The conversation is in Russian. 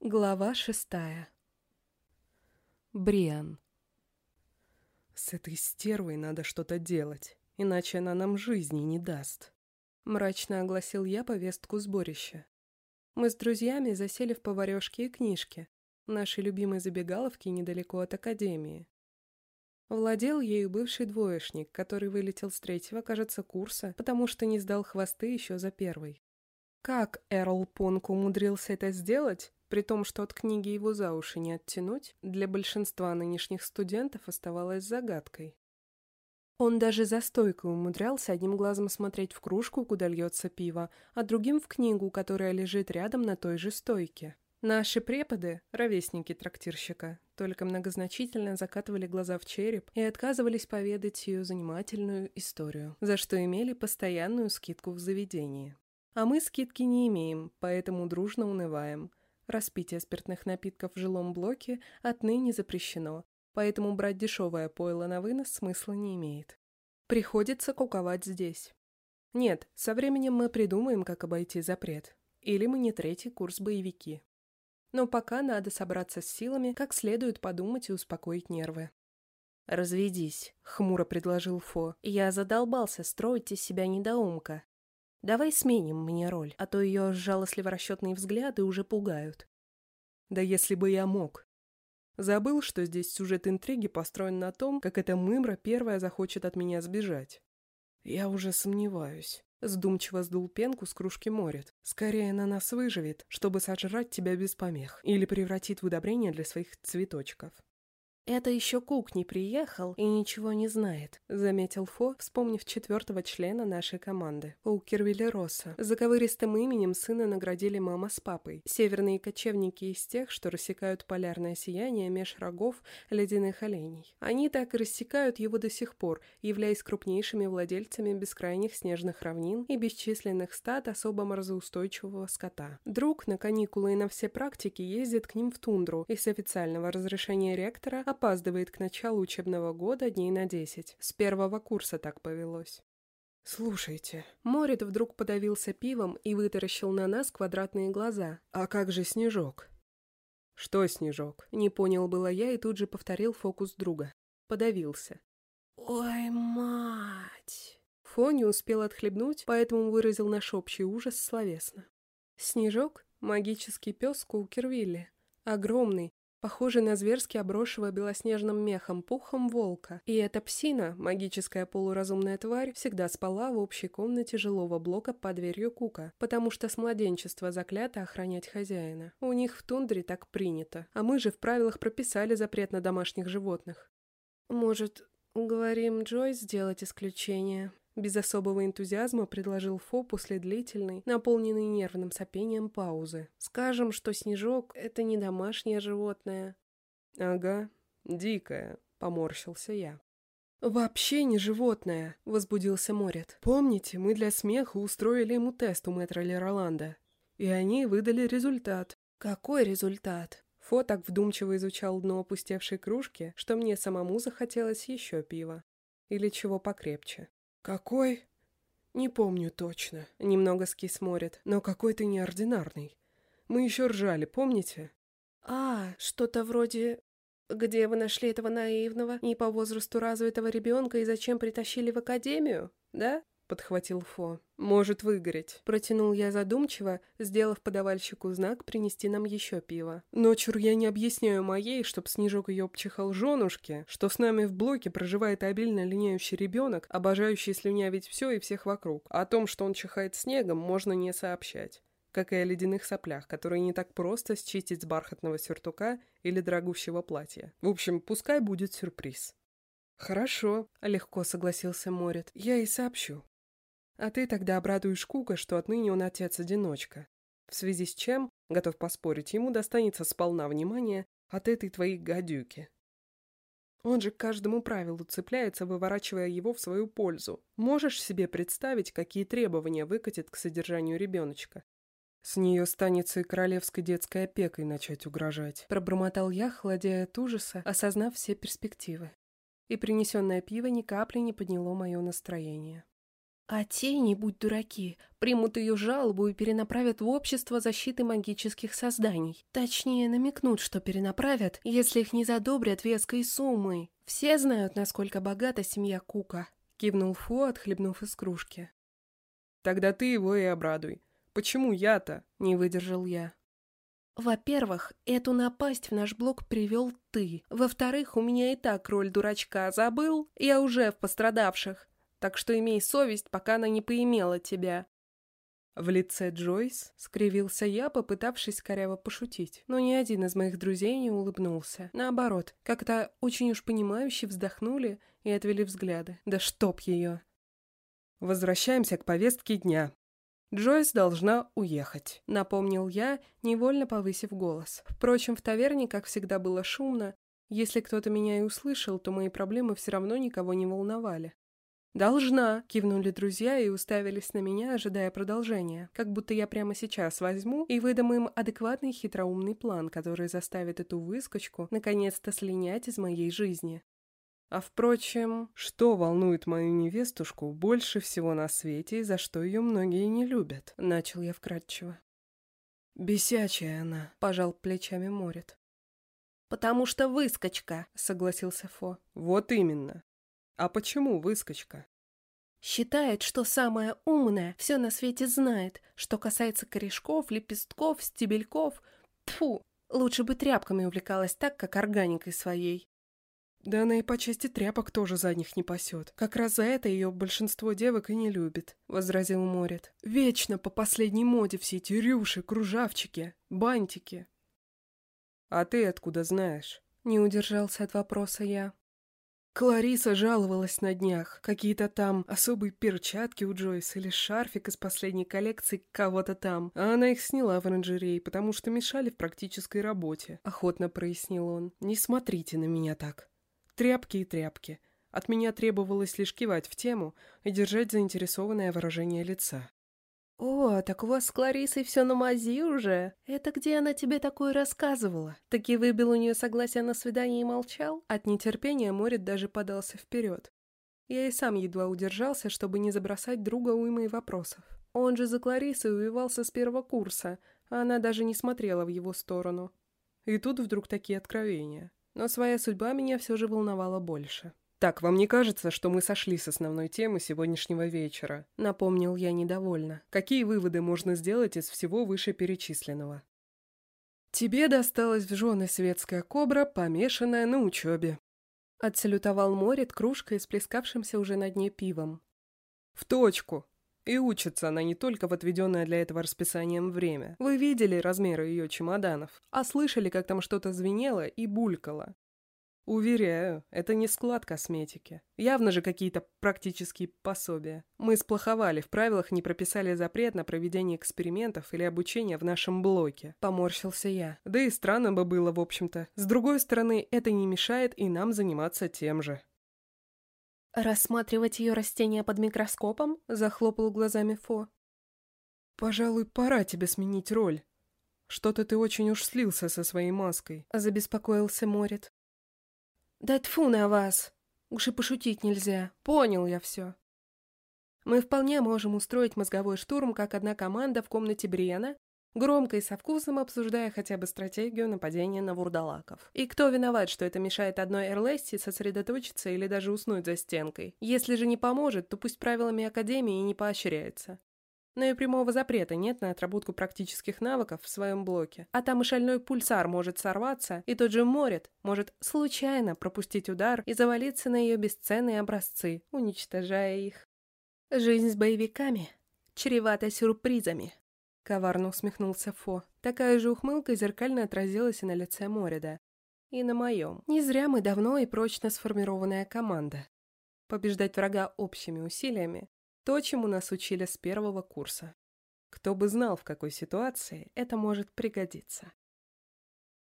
Глава шестая. Бриан. «С этой стервой надо что-то делать, иначе она нам жизни не даст», — мрачно огласил я повестку сборища. Мы с друзьями засели в поварешке и книжке, нашей любимой забегаловке недалеко от академии. Владел ею бывший двоечник, который вылетел с третьего, кажется, курса, потому что не сдал хвосты еще за первый. Как Эрл Понк умудрился это сделать, при том, что от книги его за уши не оттянуть, для большинства нынешних студентов оставалось загадкой. Он даже за стойкой умудрялся одним глазом смотреть в кружку, куда льется пиво, а другим в книгу, которая лежит рядом на той же стойке. Наши преподы, ровесники трактирщика, только многозначительно закатывали глаза в череп и отказывались поведать ее занимательную историю, за что имели постоянную скидку в заведении. А мы скидки не имеем, поэтому дружно унываем. Распитие спиртных напитков в жилом блоке отныне запрещено, поэтому брать дешевое пойло на вынос смысла не имеет. Приходится куковать здесь. Нет, со временем мы придумаем, как обойти запрет. Или мы не третий курс боевики. Но пока надо собраться с силами, как следует подумать и успокоить нервы. «Разведись», — хмуро предложил Фо. «Я задолбался строить из себя недоумка. Давай сменим мне роль, а то ее жалостливо-расчетные взгляды уже пугают. Да если бы я мог. Забыл, что здесь сюжет интриги построен на том, как эта мымра первая захочет от меня сбежать. Я уже сомневаюсь. Сдумчиво сдул пенку с кружки морет. Скорее на нас выживет, чтобы сожрать тебя без помех. Или превратит в удобрение для своих цветочков. «Это еще Кук не приехал и ничего не знает», — заметил Фо, вспомнив четвертого члена нашей команды, Паукервилля Росса. Заковыристым именем сына наградили мама с папой. Северные кочевники из тех, что рассекают полярное сияние меж рогов ледяных оленей. Они так и рассекают его до сих пор, являясь крупнейшими владельцами бескрайних снежных равнин и бесчисленных стад особо морозоустойчивого скота. Друг на каникулы и на все практики ездит к ним в тундру и с официального разрешения ректора опаздывает к началу учебного года дней на десять. С первого курса так повелось. «Слушайте». Морит вдруг подавился пивом и вытаращил на нас квадратные глаза. «А как же Снежок?» «Что Снежок?» Не понял было я и тут же повторил фокус друга. Подавился. «Ой, мать!» Фо не успел отхлебнуть, поэтому выразил наш общий ужас словесно. Снежок — магический пес Кулкервилли. Огромный, похожий на зверски обросшего белоснежным мехом пухом волка. И эта псина, магическая полуразумная тварь, всегда спала в общей комнате жилого блока под дверью Кука, потому что с младенчества заклято охранять хозяина. У них в тундре так принято, а мы же в правилах прописали запрет на домашних животных. Может, уговорим Джой сделать исключение? Без особого энтузиазма предложил Фо после длительной, наполненной нервным сопением паузы. «Скажем, что Снежок — это не домашнее животное». «Ага, дикое», — поморщился я. «Вообще не животное», — возбудился Морет. «Помните, мы для смеха устроили ему тест у мэтра Лероланда, и они выдали результат». «Какой результат?» Фо так вдумчиво изучал дно опустевшей кружки, что мне самому захотелось еще пива. Или чего покрепче. «Какой?» «Не помню точно», — немного скис морит, «но какой-то неординарный. Мы еще ржали, помните?» «А, что-то вроде... Где вы нашли этого наивного, не по возрасту развитого ребенка и зачем притащили в академию, да?» — подхватил Фо. «Может выгореть», — протянул я задумчиво, сделав подавальщику знак принести нам еще пиво. «Но чур я не объясняю моей, чтоб Снежок ее обчихал женушке, что с нами в блоке проживает обильно линяющий ребенок, обожающий слюнявить все и всех вокруг. О том, что он чихает снегом, можно не сообщать» как и о ледяных соплях, которые не так просто счистить с бархатного сюртука или дорогущего платья. В общем, пускай будет сюрприз. «Хорошо», — легко согласился Морит. «Я и сообщу. А ты тогда обрадуешь Кука, что отныне он отец-одиночка. В связи с чем, готов поспорить, ему достанется сполна внимания от этой твоей гадюки. Он же к каждому правилу цепляется, выворачивая его в свою пользу. Можешь себе представить, какие требования выкатит к содержанию ребеночка? С нее станется и королевской детской опекой начать угрожать. Пробормотал я, холодея от ужаса, осознав все перспективы. И принесенное пиво ни капли не подняло мое настроение. А те, не будь дураки, примут ее жалобу и перенаправят в общество защиты магических созданий. Точнее, намекнут, что перенаправят, если их не задобрят веской суммой. Все знают, насколько богата семья Кука. Кивнул Фу, отхлебнув из кружки. Тогда ты его и обрадуй. Почему я-то? Не выдержал я. Во-первых, эту напасть в наш блог привел ты. Во-вторых, у меня и так роль дурачка забыл, я уже в пострадавших. Так что имей совесть, пока она не поимела тебя. В лице Джойс скривился я, попытавшись коряво пошутить, но ни один из моих друзей не улыбнулся. Наоборот, как-то очень уж понимающе вздохнули и отвели взгляды. Да чтоб ее! Возвращаемся к повестке дня. Джойс должна уехать, напомнил я, невольно повысив голос. Впрочем, в таверне, как всегда, было шумно. Если кто-то меня и услышал, то мои проблемы все равно никого не волновали. «Должна!» — кивнули друзья и уставились на меня, ожидая продолжения, как будто я прямо сейчас возьму и выдам им адекватный хитроумный план, который заставит эту выскочку наконец-то слинять из моей жизни. А впрочем, что волнует мою невестушку больше всего на свете и за что ее многие не любят? Начал я вкратчиво. Бесячая она, пожал плечами Морит. «Потому что выскочка», — согласился Фо. «Вот именно. А почему выскочка?» Считает, что самое умное все на свете знает, что касается корешков, лепестков, стебельков. Тфу, лучше бы тряпками увлекалась так, как органикой своей. Да она и по части тряпок тоже задних не пасет. Как раз за это ее большинство девок и не любит, — возразил Морит. Вечно по последней моде все эти рюши, кружавчики, бантики. А ты откуда знаешь? Не удержался от вопроса я. Клариса жаловалась на днях. Какие-то там особые перчатки у Джойс или шарфик из последней коллекции кого-то там. А она их сняла в оранжерее, потому что мешали в практической работе. Охотно прояснил он. Не смотрите на меня так. Тряпки и тряпки. От меня требовалось лишь кивать в тему и держать заинтересованное выражение лица. «О, так у вас с Кларисой все на мази уже? Это где она тебе такое рассказывала?» Таки выбил у нее согласие на свидание и молчал? От нетерпения Морит даже подался вперед. Я и сам едва удержался, чтобы не забросать друга уймой вопросов. Он же за Кларисой увивался с первого курса, а она даже не смотрела в его сторону. И тут вдруг такие откровения но своя судьба меня все же волновала больше. «Так, вам не кажется, что мы сошли с основной темы сегодняшнего вечера?» — напомнил я недовольно. «Какие выводы можно сделать из всего вышеперечисленного?» «Тебе досталась в жены светская кобра, помешанная на учебе», — отсалютовал Морит кружкой с плескавшимся уже на дне пивом. «В точку!» И учится она не только в отведенное для этого расписанием время. Вы видели размеры ее чемоданов, а слышали, как там что-то звенело и булькало. Уверяю, это не склад косметики. Явно же какие-то практические пособия. Мы сплоховали, в правилах не прописали запрет на проведение экспериментов или обучения в нашем блоке. Поморщился я. Да и странно бы было, в общем-то. С другой стороны, это не мешает и нам заниматься тем же. «Рассматривать ее растения под микроскопом?» — захлопал глазами Фо. «Пожалуй, пора тебе сменить роль. Что-то ты очень уж слился со своей маской», — забеспокоился Морит. «Да тьфу на вас! Уж и пошутить нельзя. Понял я все. Мы вполне можем устроить мозговой штурм, как одна команда в комнате Бриена, громко и со вкусом обсуждая хотя бы стратегию нападения на вурдалаков. И кто виноват, что это мешает одной Эрлесте сосредоточиться или даже уснуть за стенкой? Если же не поможет, то пусть правилами Академии не поощряется. Но и прямого запрета нет на отработку практических навыков в своем блоке. А там и шальной пульсар может сорваться, и тот же Морит может случайно пропустить удар и завалиться на ее бесценные образцы, уничтожая их. Жизнь с боевиками чревата сюрпризами. Коварно усмехнулся Фо. Такая же ухмылка зеркально отразилась и на лице Морида. И на моем. Не зря мы давно и прочно сформированная команда. Побеждать врага общими усилиями – то, чему нас учили с первого курса. Кто бы знал, в какой ситуации это может пригодиться.